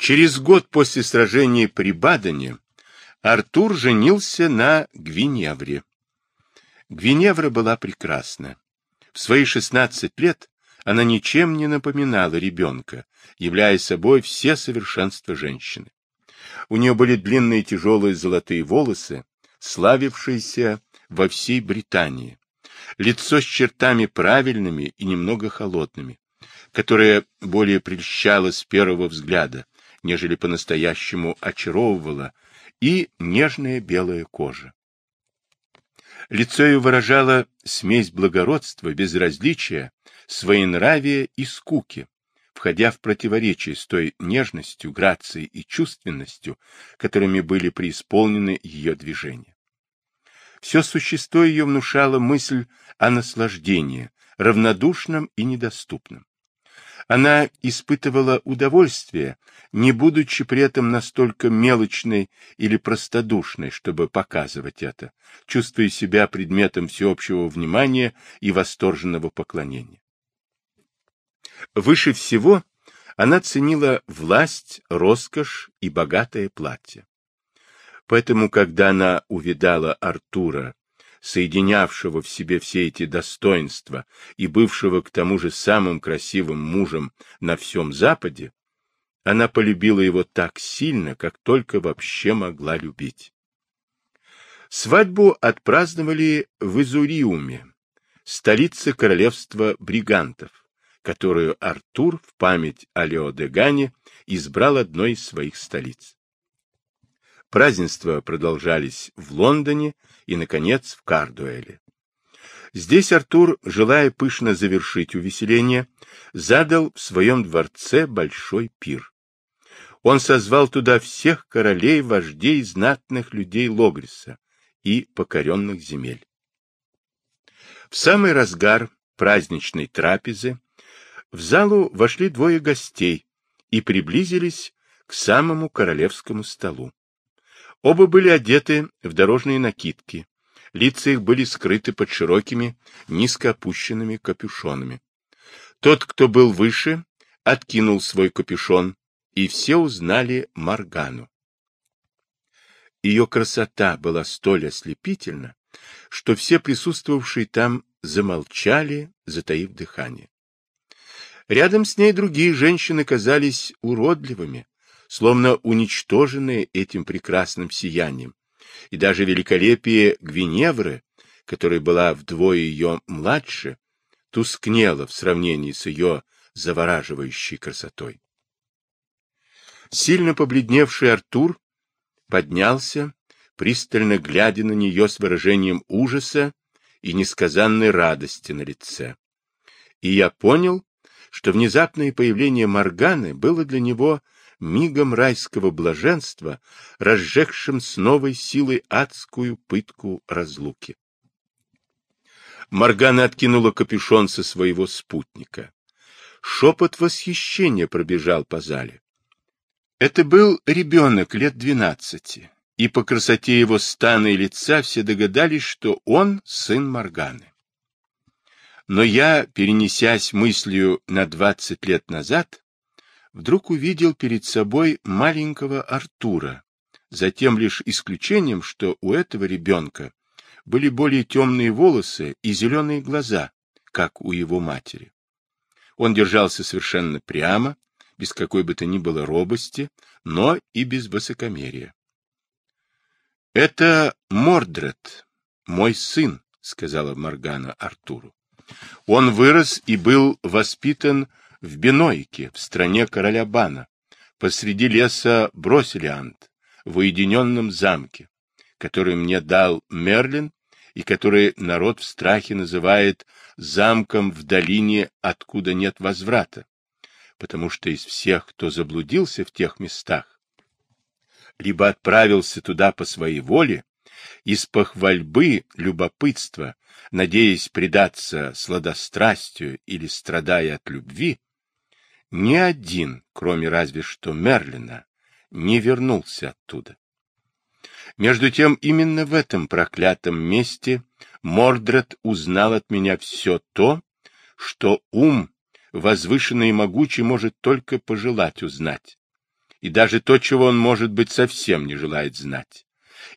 Через год после сражения при Бадене Артур женился на Гвиневре. Гвиневра была прекрасна. В свои 16 лет она ничем не напоминала ребенка, являя собой все совершенства женщины. У нее были длинные тяжелые золотые волосы, славившиеся во всей Британии, лицо с чертами правильными и немного холодными, которое более прельщало с первого взгляда, нежели по-настоящему очаровывало, и нежная белая кожа. Лицо ее выражало смесь благородства, безразличия, своенравия и скуки, входя в противоречие с той нежностью, грацией и чувственностью, которыми были преисполнены ее движения. Все существо ее внушало мысль о наслаждении, равнодушном и недоступном. Она испытывала удовольствие, не будучи при этом настолько мелочной или простодушной, чтобы показывать это, чувствуя себя предметом всеобщего внимания и восторженного поклонения. Выше всего она ценила власть, роскошь и богатое платье. Поэтому, когда она увидала Артура, соединявшего в себе все эти достоинства и бывшего к тому же самым красивым мужем на всем Западе, она полюбила его так сильно, как только вообще могла любить. Свадьбу отпраздновали в Изуриуме, столице королевства бригантов, которую Артур в память о Леодегане избрал одной из своих столиц. Празднества продолжались в Лондоне и, наконец, в Кардуэле. Здесь Артур, желая пышно завершить увеселение, задал в своем дворце большой пир. Он созвал туда всех королей, вождей, знатных людей Логриса и покоренных земель. В самый разгар праздничной трапезы в залу вошли двое гостей и приблизились к самому королевскому столу. Оба были одеты в дорожные накидки. Лица их были скрыты под широкими, низко опущенными капюшонами. Тот, кто был выше, откинул свой капюшон, и все узнали Маргану. Ее красота была столь ослепительна, что все присутствовавшие там замолчали, затаив дыхание. Рядом с ней другие женщины казались уродливыми, словно уничтоженные этим прекрасным сиянием, и даже великолепие Гвиневры, которая была вдвое ее младше, тускнело в сравнении с ее завораживающей красотой. Сильно побледневший Артур поднялся, пристально глядя на нее с выражением ужаса и несказанной радости на лице. И я понял, что внезапное появление Морганы было для него мигом райского блаженства, разжегшим с новой силой адскую пытку разлуки. Моргана откинула капюшон со своего спутника. Шепот восхищения пробежал по зале. Это был ребенок лет двенадцати, и по красоте его стана и лица все догадались, что он сын Морганы. Но я, перенесясь мыслью на двадцать лет назад, вдруг увидел перед собой маленького Артура, за тем лишь исключением, что у этого ребенка были более темные волосы и зеленые глаза, как у его матери. Он держался совершенно прямо, без какой бы то ни было робости, но и без высокомерия. — Это Мордред, мой сын, — сказала Моргана Артуру. Он вырос и был воспитан в Бенойке, в стране короля Бана, посреди леса Бросилиант, в уединенном замке, который мне дал Мерлин и который народ в страхе называет замком в долине, откуда нет возврата, потому что из всех, кто заблудился в тех местах, либо отправился туда по своей воле, из похвальбы, любопытства, надеясь предаться сладострастию или страдая от любви, ни один, кроме разве что Мерлина, не вернулся оттуда. Между тем, именно в этом проклятом месте Мордред узнал от меня все то, что ум, возвышенный и могучий, может только пожелать узнать. и даже то, чего он, может быть, совсем не желает знать.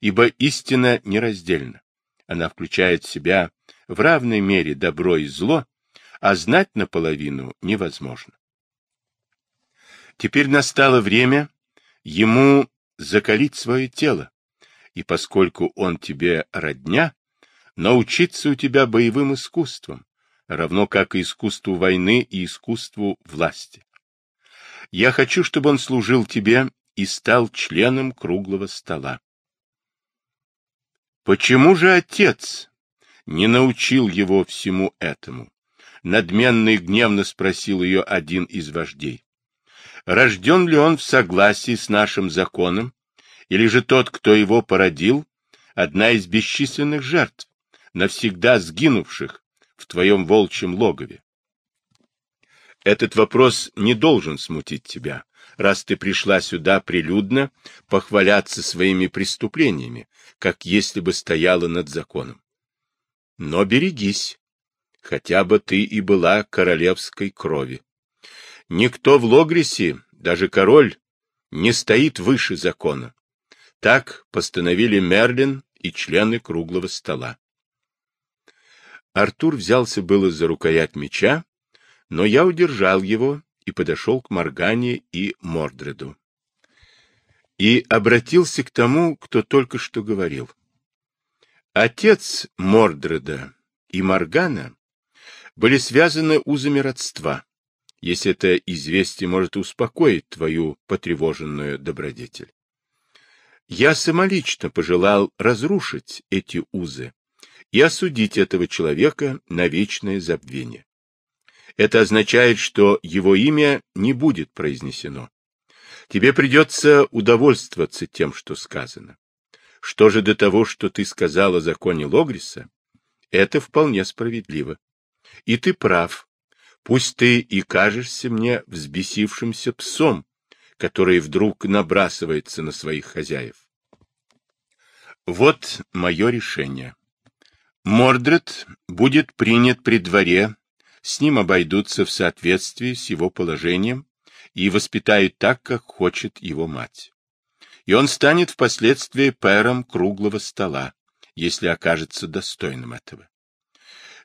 Ибо истина нераздельна. Она включает в себя в равной мере добро и зло, а знать наполовину невозможно. Теперь настало время ему закалить свое тело, и поскольку он тебе родня, научиться у тебя боевым искусствам, равно как и искусству войны и искусству власти. Я хочу, чтобы он служил тебе и стал членом круглого стола. Почему же отец не научил его всему этому? Надменно и гневно спросил ее один из вождей. Рожден ли он в согласии с нашим законом, или же тот, кто его породил, одна из бесчисленных жертв, навсегда сгинувших в твоем волчьем логове? Этот вопрос не должен смутить тебя, раз ты пришла сюда прилюдно похваляться своими преступлениями, как если бы стояла над законом. Но берегись, хотя бы ты и была королевской крови. Никто в Логрисе, даже король, не стоит выше закона. Так постановили Мерлин и члены круглого стола. Артур взялся было за рукоять меча, но я удержал его и подошел к Моргане и Мордреду. И обратился к тому, кто только что говорил. Отец Мордреда и Моргана были связаны узами родства, если это известие может успокоить твою потревоженную добродетель. Я самолично пожелал разрушить эти узы и осудить этого человека на вечное забвение. Это означает, что его имя не будет произнесено. Тебе придется удовольствоваться тем, что сказано. Что же до того, что ты сказал о законе Логриса, это вполне справедливо. И ты прав. Пусть ты и кажешься мне взбесившимся псом, который вдруг набрасывается на своих хозяев. Вот мое решение. Мордред будет принят при дворе с ним обойдутся в соответствии с его положением и воспитают так, как хочет его мать. И он станет впоследствии пэром круглого стола, если окажется достойным этого.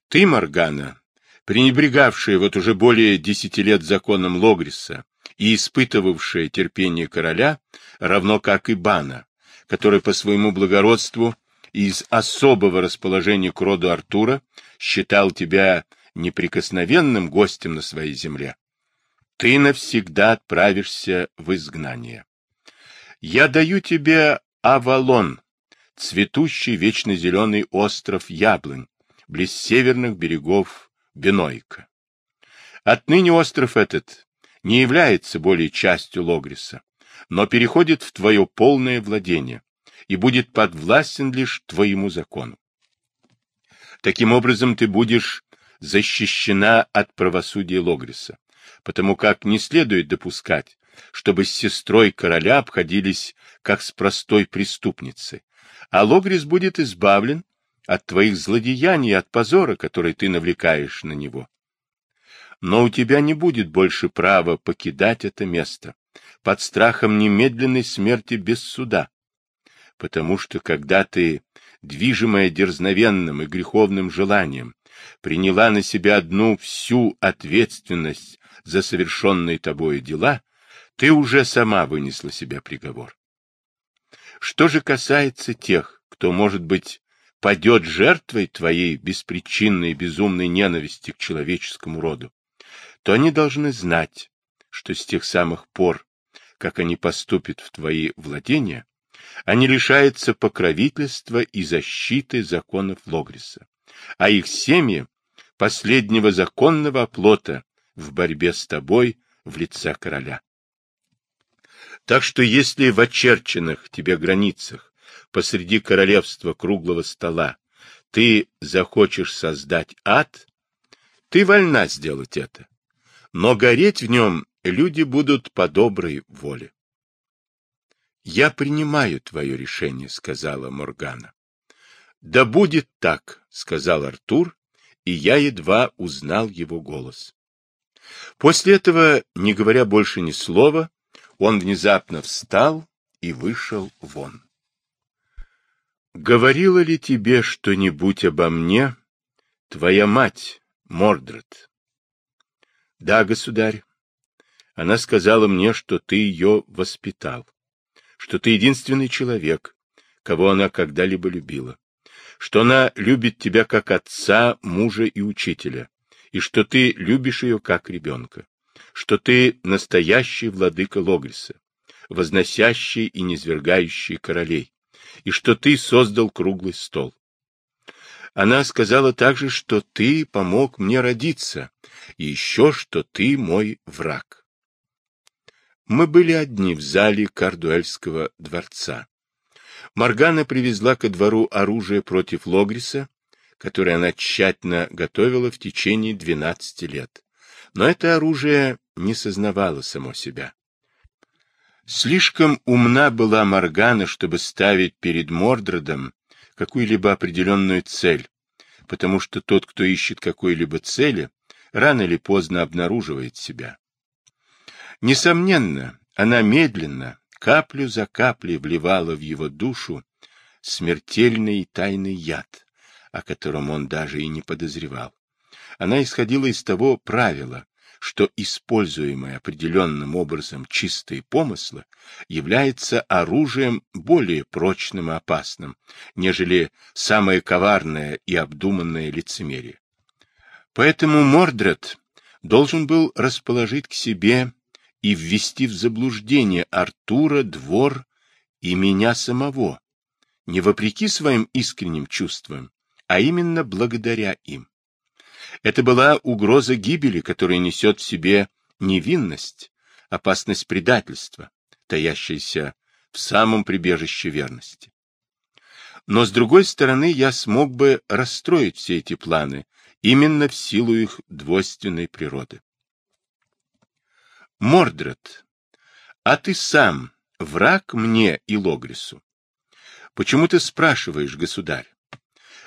Ты, Моргана, пренебрегавшая вот уже более десяти лет законом Логриса и испытывавшая терпение короля, равно как и Бана, который по своему благородству из особого расположения к роду Артура считал тебя неприкосновенным гостем на своей земле, ты навсегда отправишься в изгнание. Я даю тебе Авалон, цветущий вечно зеленый остров Яблонь, близ северных берегов Бенойка. Отныне остров этот не является более частью Логриса, но переходит в твое полное владение и будет подвластен лишь твоему закону. Таким образом, ты будешь защищена от правосудия Логриса, потому как не следует допускать, чтобы с сестрой короля обходились как с простой преступницей, а Логрис будет избавлен от твоих злодеяний от позора, который ты навлекаешь на него. Но у тебя не будет больше права покидать это место под страхом немедленной смерти без суда, потому что когда ты, движимая дерзновенным и греховным желанием, приняла на себя одну всю ответственность за совершенные тобою дела, ты уже сама вынесла себе приговор. Что же касается тех, кто, может быть, падет жертвой твоей беспричинной безумной ненависти к человеческому роду, то они должны знать, что с тех самых пор, как они поступят в твои владения, они лишаются покровительства и защиты законов Логриса а их семьи — последнего законного оплота в борьбе с тобой в лице короля. Так что если в очерченных тебе границах посреди королевства круглого стола ты захочешь создать ад, ты вольна сделать это, но гореть в нем люди будут по доброй воле. «Я принимаю твое решение», — сказала Моргана. Да будет так, сказал Артур, и я едва узнал его голос. После этого, не говоря больше ни слова, Он внезапно встал и вышел вон. «Говорила ли тебе что-нибудь обо мне твоя мать, Мордред?» «Да, государь. Она сказала мне, что ты ее воспитал, что ты единственный человек, кого она когда-либо любила, что она любит тебя как отца, мужа и учителя, и что ты любишь ее как ребенка, что ты настоящий владыка Логриса, возносящий и низвергающий королей, и что ты создал круглый стол. Она сказала также, что ты помог мне родиться, и еще, что ты мой враг. Мы были одни в зале Кардуэльского дворца. Моргана привезла ко двору оружие против Логриса, которое она тщательно готовила в течение 12 лет. Но это оружие не сознавало само себя. Слишком умна была Моргана, чтобы ставить перед Мордродом какую-либо определенную цель, потому что тот, кто ищет какой-либо цели, рано или поздно обнаруживает себя. Несомненно, она медленно, каплю за каплей вливала в его душу смертельный и тайный яд, о котором он даже и не подозревал. Она исходила из того правила, что используемое определенным образом чистые помыслы является оружием более прочным и опасным, нежели самое коварное и обдуманное лицемерие. Поэтому Мордред должен был расположить к себе и ввести в заблуждение Артура, двор и меня самого, не вопреки своим искренним чувствам, а именно благодаря им. Это была угроза гибели, которая несет в себе невинность, опасность предательства, таящаяся в самом прибежище верности. Но, с другой стороны, я смог бы расстроить все эти планы именно в силу их двойственной природы. Мордред, а ты сам враг мне и Логрису? Почему ты спрашиваешь, государь?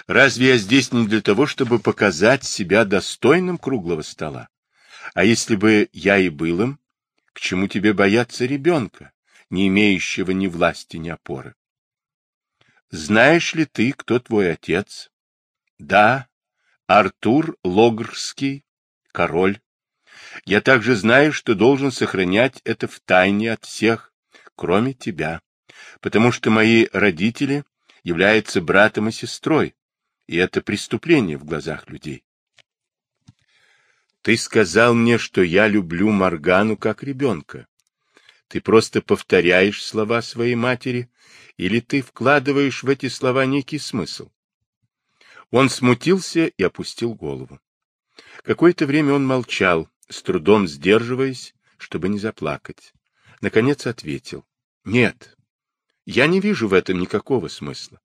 Разве я здесь не для того, чтобы показать себя достойным круглого стола? А если бы я и был им, к чему тебе бояться ребенка, не имеющего ни власти, ни опоры? Знаешь ли ты, кто твой отец? Да, Артур Логрский, король. Я также знаю, что должен сохранять это в тайне от всех, кроме тебя, потому что мои родители являются братом и сестрой, и это преступление в глазах людей. Ты сказал мне, что я люблю Моргану как ребенка. Ты просто повторяешь слова своей матери, или ты вкладываешь в эти слова некий смысл? Он смутился и опустил голову. Какое-то время он молчал, с трудом сдерживаясь, чтобы не заплакать. Наконец ответил. — Нет, я не вижу в этом никакого смысла,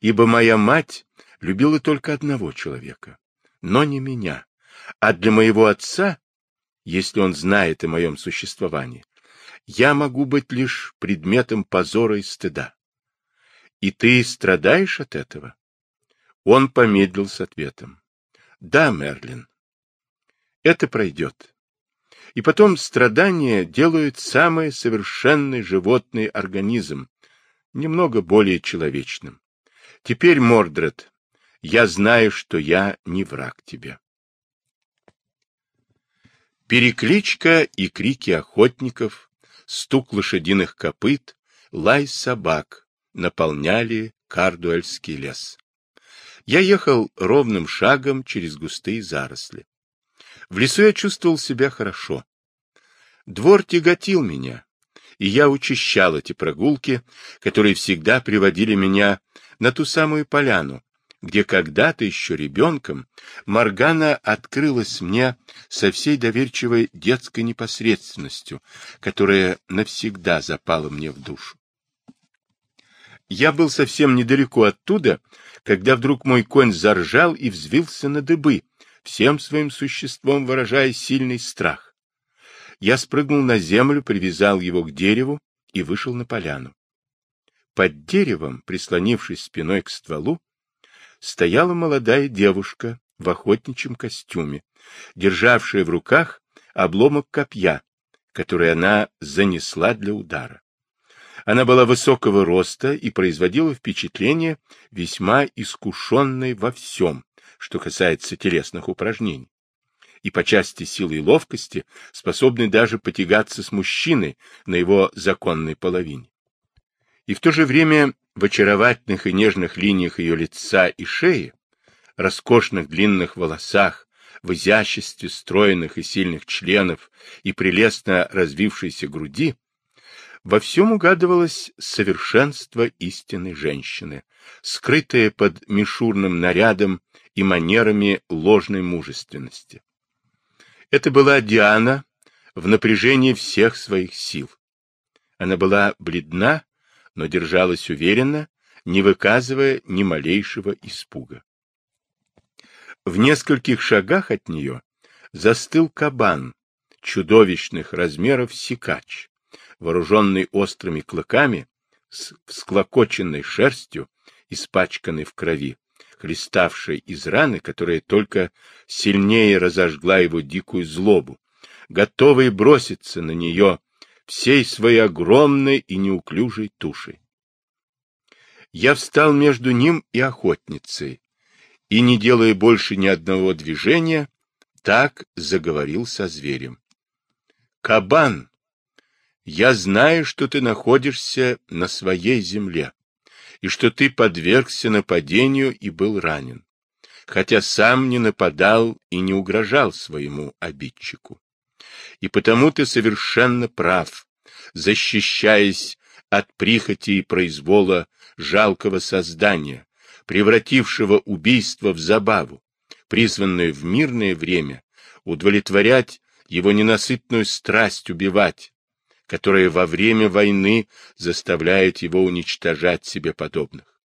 ибо моя мать любила только одного человека, но не меня. А для моего отца, если он знает о моем существовании, я могу быть лишь предметом позора и стыда. И ты страдаешь от этого? Он помедлил с ответом. Да, Мерлин. Это пройдет. И потом страдания делают самый совершенный животный организм, немного более человечным. Теперь, Мордред, я знаю, что я не враг тебе. Перекличка и крики охотников, стук лошадиных копыт, лай собак наполняли Кардуэльский лес. Я ехал ровным шагом через густые заросли. В лесу я чувствовал себя хорошо. Двор тяготил меня, и я учащал эти прогулки, которые всегда приводили меня на ту самую поляну, где когда-то еще ребенком Моргана открылась мне со всей доверчивой детской непосредственностью, которая навсегда запала мне в душу. Я был совсем недалеко оттуда, когда вдруг мой конь заржал и взвился на дыбы, всем своим существом выражая сильный страх. Я спрыгнул на землю, привязал его к дереву и вышел на поляну. Под деревом, прислонившись спиной к стволу, стояла молодая девушка в охотничьем костюме, державшая в руках обломок копья, который она занесла для удара. Она была высокого роста и производила впечатление весьма искушенной во всем, что касается телесных упражнений. И по части силы и ловкости способной даже потягаться с мужчиной на его законной половине. И в то же время в очаровательных и нежных линиях ее лица и шеи, роскошных длинных волосах, в изяществе стройных и сильных членов и прелестно развившейся груди, во всем угадывалось совершенство истинной женщины, скрытое под мишурным нарядом и манерами ложной мужественности. Это была Диана в напряжении всех своих сил. Она была бледна, но держалась уверенно, не выказывая ни малейшего испуга. В нескольких шагах от нее застыл кабан чудовищных размеров сикач, вооруженный острыми клыками, с всклокоченной шерстью, испачканной в крови, хлеставшей из раны, которая только сильнее разожгла его дикую злобу, готовый броситься на нее всей своей огромной и неуклюжей тушей. Я встал между ним и охотницей, и, не делая больше ни одного движения, так заговорил со зверем. «Кабан, я знаю, что ты находишься на своей земле, и что ты подвергся нападению и был ранен, хотя сам не нападал и не угрожал своему обидчику. И потому ты совершенно прав, защищаясь от прихоти и произвола жалкого создания, превратившего убийство в забаву, призванную в мирное время удовлетворять его ненасытную страсть убивать, которая во время войны заставляет его уничтожать себе подобных.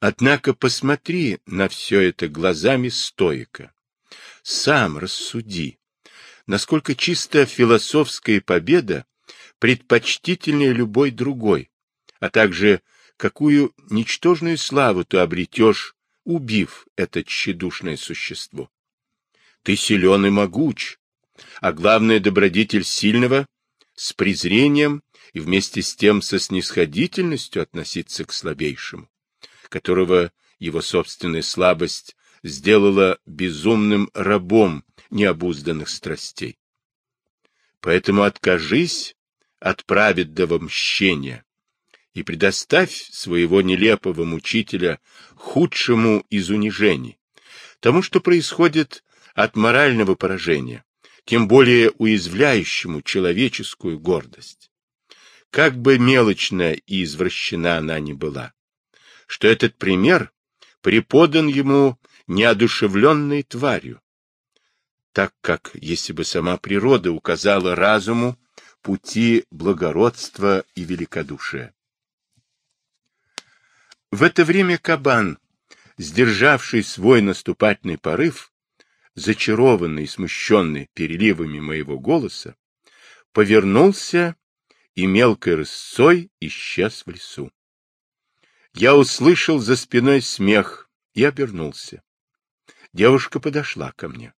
Однако посмотри на все это глазами стоика. Сам рассуди, насколько чисто философская победа предпочтительнее любой другой, а также какую ничтожную славу ты обретешь, убив это тщедушное существо. Ты силен и могуч, а главное добродетель сильного с презрением и вместе с тем со снисходительностью относиться к слабейшему, которого его собственная слабость сделала безумным рабом необузданных страстей. Поэтому откажись от праведного мщения и предоставь своего нелепого мучителя худшему из унижений, тому, что происходит от морального поражения, тем более уязвляющему человеческую гордость. Как бы мелочная и извращена она ни была, что этот пример преподан ему неодушевленной тварью, так как, если бы сама природа указала разуму пути благородства и великодушия. В это время кабан, сдержавший свой наступательный порыв, зачарованный и смущенный переливами моего голоса, повернулся и мелкой рысцой исчез в лесу. Я услышал за спиной смех и обернулся. Девушка подошла ко мне.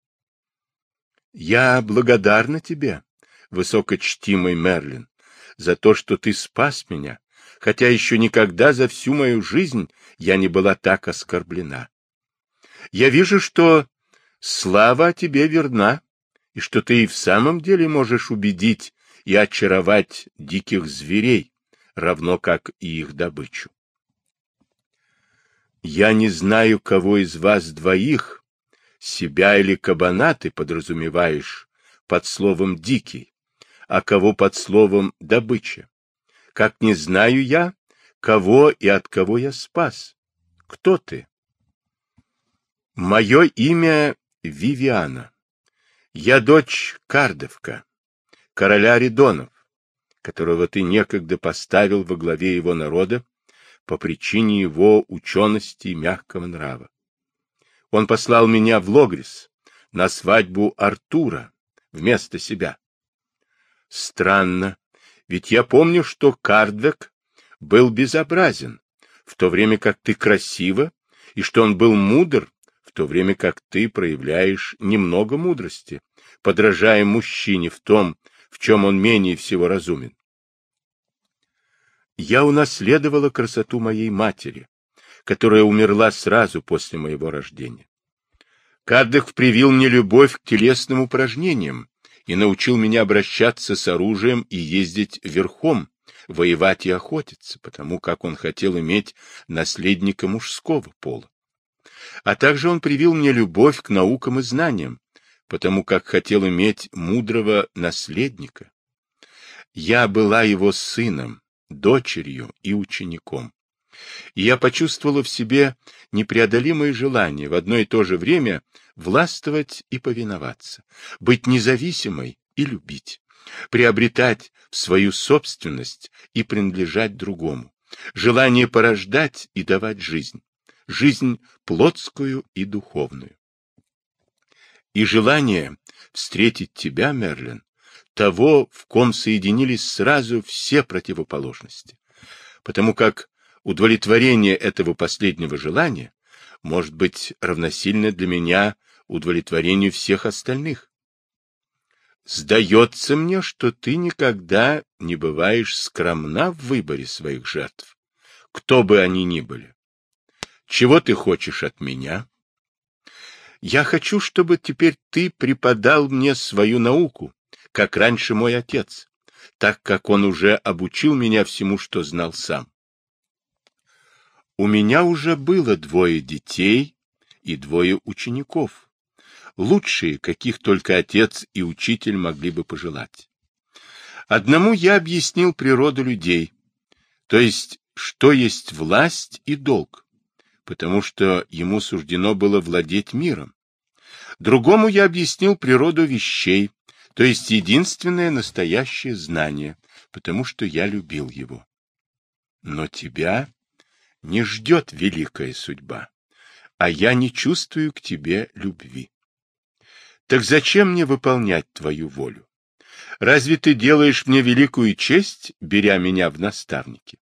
— Я благодарна тебе, высокочтимый Мерлин, за то, что ты спас меня, хотя еще никогда за всю мою жизнь я не была так оскорблена. Я вижу, что слава тебе верна, и что ты и в самом деле можешь убедить и очаровать диких зверей, равно как и их добычу. Я не знаю, кого из вас двоих, себя или кабана ты подразумеваешь под словом «дикий», а кого под словом «добыча». Как не знаю я, кого и от кого я спас. Кто ты? Мое имя Вивиана. Я дочь Кардовка, короля Ридонов, которого ты некогда поставил во главе его народа по причине его учености и мягкого нрава. Он послал меня в Логрис на свадьбу Артура вместо себя. Странно, ведь я помню, что Кардвек был безобразен, в то время как ты красива, и что он был мудр, в то время как ты проявляешь немного мудрости, подражая мужчине в том, в чем он менее всего разумен. Я унаследовала красоту моей матери, которая умерла сразу после моего рождения. Каддых привил мне любовь к телесным упражнениям и научил меня обращаться с оружием и ездить верхом, воевать и охотиться, потому как он хотел иметь наследника мужского пола. А также он привил мне любовь к наукам и знаниям, потому как хотел иметь мудрого наследника. Я была его сыном, дочерью и учеником. И я почувствовала в себе непреодолимое желание в одно и то же время властвовать и повиноваться, быть независимой и любить, приобретать в свою собственность и принадлежать другому, желание порождать и давать жизнь, жизнь плотскую и духовную. И желание встретить тебя, Мерлин, того, в ком соединились сразу все противоположности, потому как удовлетворение этого последнего желания может быть равносильно для меня удовлетворению всех остальных. Сдается мне, что ты никогда не бываешь скромна в выборе своих жертв, кто бы они ни были. Чего ты хочешь от меня? Я хочу, чтобы теперь ты преподал мне свою науку, как раньше мой отец, так как он уже обучил меня всему, что знал сам. У меня уже было двое детей и двое учеников, лучшие, каких только отец и учитель могли бы пожелать. Одному я объяснил природу людей, то есть, что есть власть и долг, потому что ему суждено было владеть миром. Другому я объяснил природу вещей, то есть единственное настоящее знание, потому что я любил его. Но тебя не ждет великая судьба, а я не чувствую к тебе любви. Так зачем мне выполнять твою волю? Разве ты делаешь мне великую честь, беря меня в наставники?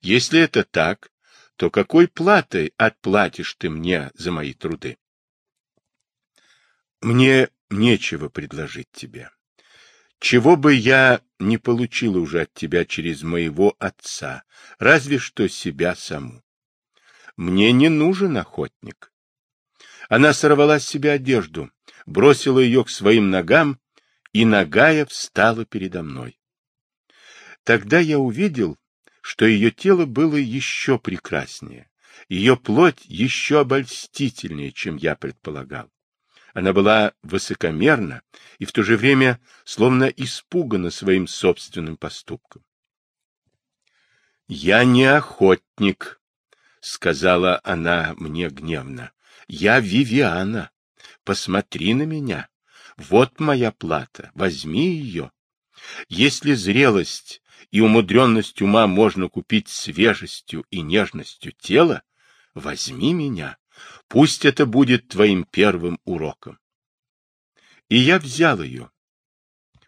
Если это так, то какой платой отплатишь ты мне за мои труды? Мне нечего предложить тебе. Чего бы я не получил уже от тебя через моего отца, разве что себя саму. Мне не нужен охотник. Она сорвала с себя одежду, бросила ее к своим ногам, и ногая встала передо мной. Тогда я увидел, что ее тело было еще прекраснее, ее плоть еще обольстительнее, чем я предполагал. Она была высокомерна и в то же время словно испугана своим собственным поступком. «Я не охотник», — сказала она мне гневно. «Я Вивиана. Посмотри на меня. Вот моя плата. Возьми ее. Если зрелость и умудренность ума можно купить свежестью и нежностью тела, возьми меня. Пусть это будет твоим первым уроком. И я взял ее.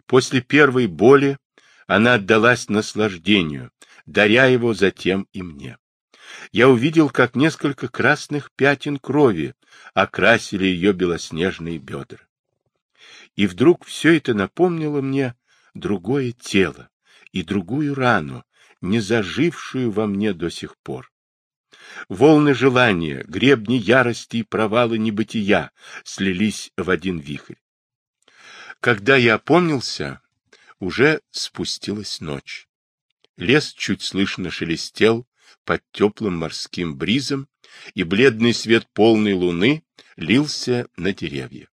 После первой боли она отдалась наслаждению, даря его затем и мне я увидел, как несколько красных пятен крови окрасили ее белоснежные бедра. И вдруг все это напомнило мне другое тело и другую рану, не зажившую во мне до сих пор. Волны желания, гребни ярости и провалы небытия слились в один вихрь. Когда я опомнился, уже спустилась ночь. Лес чуть слышно шелестел под теплым морским бризом, и бледный свет полной луны лился на деревья.